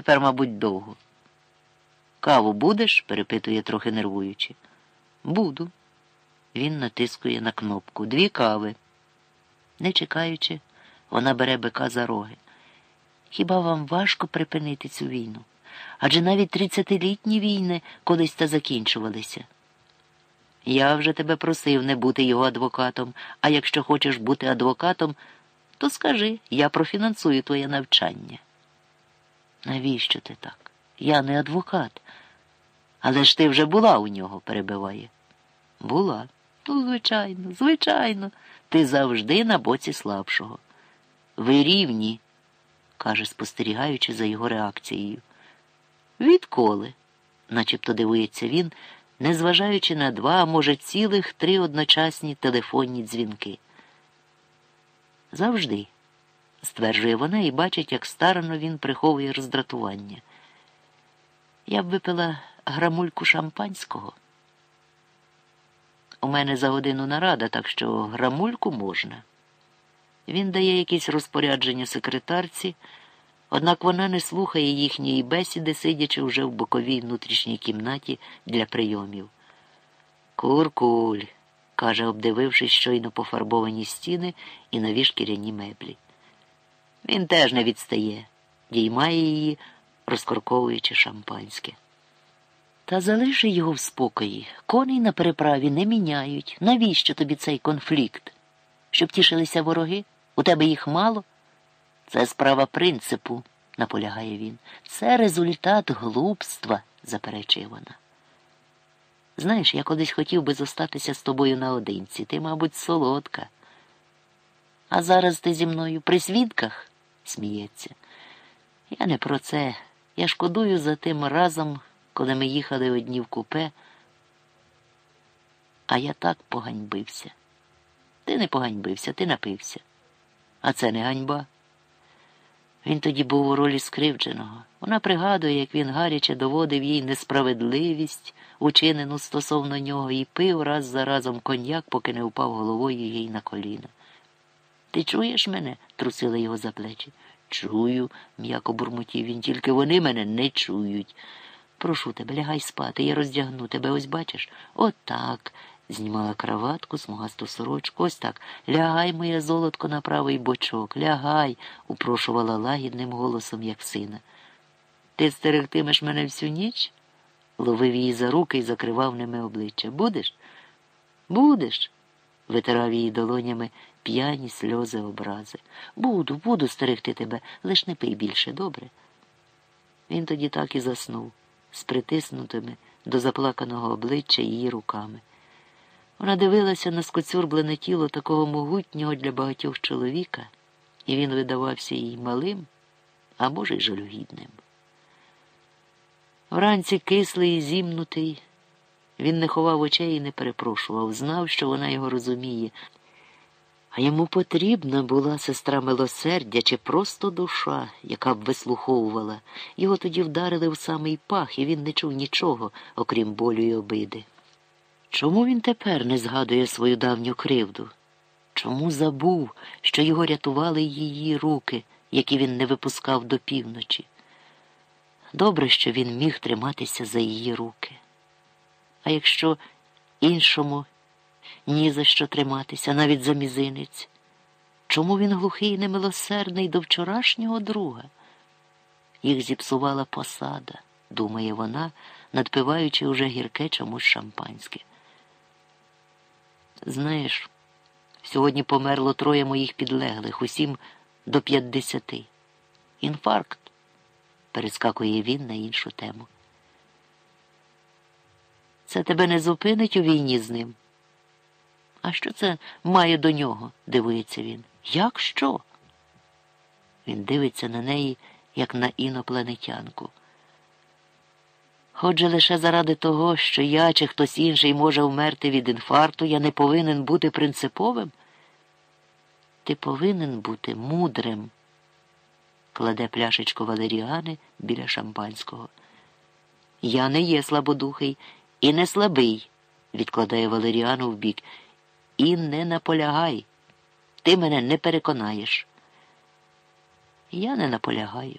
Тепер, мабуть, довго. Каву будеш? перепитує трохи нервуючи. Буду. Він натискує на кнопку. Дві кави. Не чекаючи, вона бере бика за роги. Хіба вам важко припинити цю війну? Адже навіть тридцятилітні війни колись та закінчувалися. Я вже тебе просив не бути його адвокатом, а якщо хочеш бути адвокатом, то скажи, я профінансую твоє навчання. Навіщо ти так? Я не адвокат. Але ж ти вже була у нього, перебиває. Була. Ну, звичайно, звичайно, ти завжди на боці слабшого. Ви рівні, каже, спостерігаючи за його реакцією. Відколи? начебто дивується він, незважаючи на два, а може, цілих три одночасні телефонні дзвінки. Завжди, стверджує вона і бачить, як старано він приховує роздратування. Я б випила грамульку шампанського. У мене за годину нарада, так що грамульку можна. Він дає якісь розпорядження секретарці, однак вона не слухає їхньої бесіди, сидячи вже в боковій внутрішній кімнаті для прийомів. Куркуль, каже, обдивившись щойно пофарбовані стіни і нові шкіряні меблі. Він теж не відстає, діймає її, розкорковуючи шампанське. Та залиши його в спокої. Коней на переправі не міняють. Навіщо тобі цей конфлікт? Щоб тішилися вороги? У тебе їх мало? Це справа принципу, наполягає він. Це результат глупства, заперечує вона. Знаєш, я колись хотів би зостатися з тобою наодинці. Ти, мабуть, солодка. А зараз ти зі мною при свідках? Сміється. Я не про це. Я шкодую за тим разом коли ми їхали одні в купе, а я так поганьбився. Ти не поганьбився, ти напився. А це не ганьба. Він тоді був у ролі скривдженого. Вона пригадує, як він гаряче доводив їй несправедливість, учинену стосовно нього, і пив раз за разом коньяк, поки не впав головою їй на коліна. Ти чуєш мене? трусила його за плечі. Чую, м'яко бурмотів він, тільки вони мене не чують. Прошу тебе, лягай спати, я роздягну тебе, ось бачиш? Отак. Знімала краватку, смугасту сорочку. Ось так. Лягай, моє золотко, на правий бочок, лягай, упрошувала лагідним голосом, як сина. Ти стерегтимеш мене всю ніч? Ловив її за руки і закривав ними обличчя. Будеш? Будеш? Витирав її долонями п'яні сльози образи. Буду, буду стерегти тебе, лиш не пий більше, добре. Він тоді так і заснув з притиснутими до заплаканого обличчя її руками. Вона дивилася на скоцюрблене тіло такого могутнього для багатьох чоловіка, і він видавався їй малим, а може, й жалюгідним. Вранці кислий і зімнутий, він не ховав очей і не перепрошував, знав, що вона його розуміє. А йому потрібна була сестра милосердя чи просто душа, яка б вислуховувала. Його тоді вдарили в самий пах, і він не чув нічого, окрім болю й обиди. Чому він тепер не згадує свою давню кривду? Чому забув, що його рятували її руки, які він не випускав до півночі? Добре, що він міг триматися за її руки. А якщо іншому ні за що триматися, навіть за мізинець. Чому він глухий і немилосердний до вчорашнього друга? Їх зіпсувала посада, думає вона, надпиваючи уже гірке чомусь шампанське. Знаєш, сьогодні померло троє моїх підлеглих, усім до п'ятдесяти. Інфаркт, перескакує він на іншу тему. Це тебе не зупинить у війні з ним? А що це має до нього? дивується він. Як що? Він дивиться на неї, як на інопланетянку. Отже, лише заради того, що я чи хтось інший може вмерти від інфаркту, я не повинен бути принциповим. Ти повинен бути мудрим, кладе пляшечку Валеріани біля шампанського. Я не є слабодухий і не слабий, відкладає Валеріану в бік. І не наполягай. Ти мене не переконаєш. Я не наполягаю.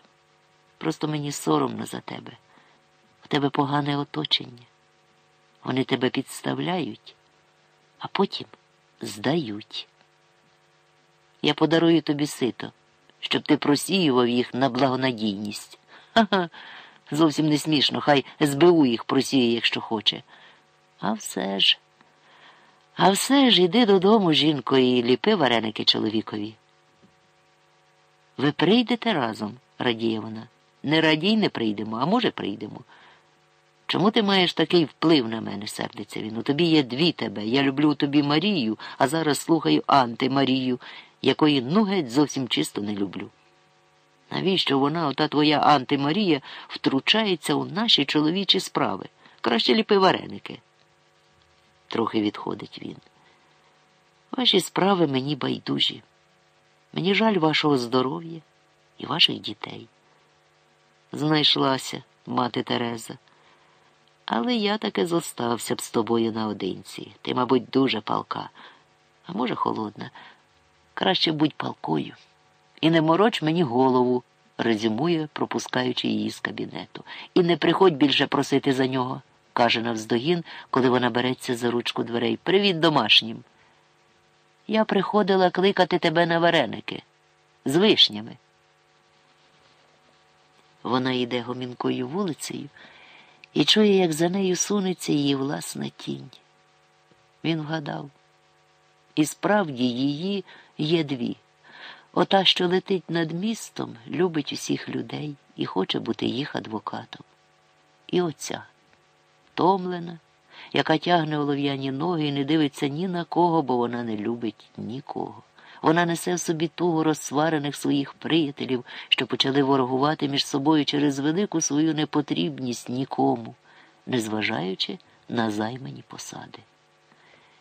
Просто мені соромно за тебе. У тебе погане оточення. Вони тебе підставляють, а потім здають. Я подарую тобі сито, щоб ти просіював їх на благонадійність. Ха-ха, зовсім не смішно, хай СБУ їх просіє, якщо хоче. А все ж, а все ж іди додому, жінко, і ліпи вареники чоловікові. Ви прийдете разом, радіє вона. Не радій, не прийдемо, а може, прийдемо. Чому ти маєш такий вплив на мене, сердиться він? У тобі є дві тебе. Я люблю тобі Марію, а зараз слухаю антимарію, якої ну геть зовсім чисто не люблю. Навіщо вона, ота твоя антимарія, втручається у наші чоловічі справи? Краще ліпи вареники. Трохи відходить він. Ваші справи мені байдужі. Мені жаль вашого здоров'я і ваших дітей. Знайшлася мати Тереза. Але я таки зостався б з тобою наодинці. Ти, мабуть, дуже палка, а може, холодна. Краще будь палкою. І не мороч мені голову, резюмує, пропускаючи її з кабінету. І не приходь більше просити за нього, каже навздогін, коли вона береться за ручку дверей. Привіт домашнім. Я приходила кликати тебе на вареники з вишнями. Вона йде гомінкою вулицею і чує, як за нею сунеться її власна тінь. Він вгадав. І справді її є дві. Ота, що летить над містом, любить усіх людей і хоче бути їх адвокатом. І оця втомлена, яка тягне олов'яні ноги і не дивиться ні на кого, бо вона не любить нікого. Вона несе в собі тугу розсварених своїх приятелів, що почали ворогувати між собою через велику свою непотрібність нікому, незважаючи на займані посади.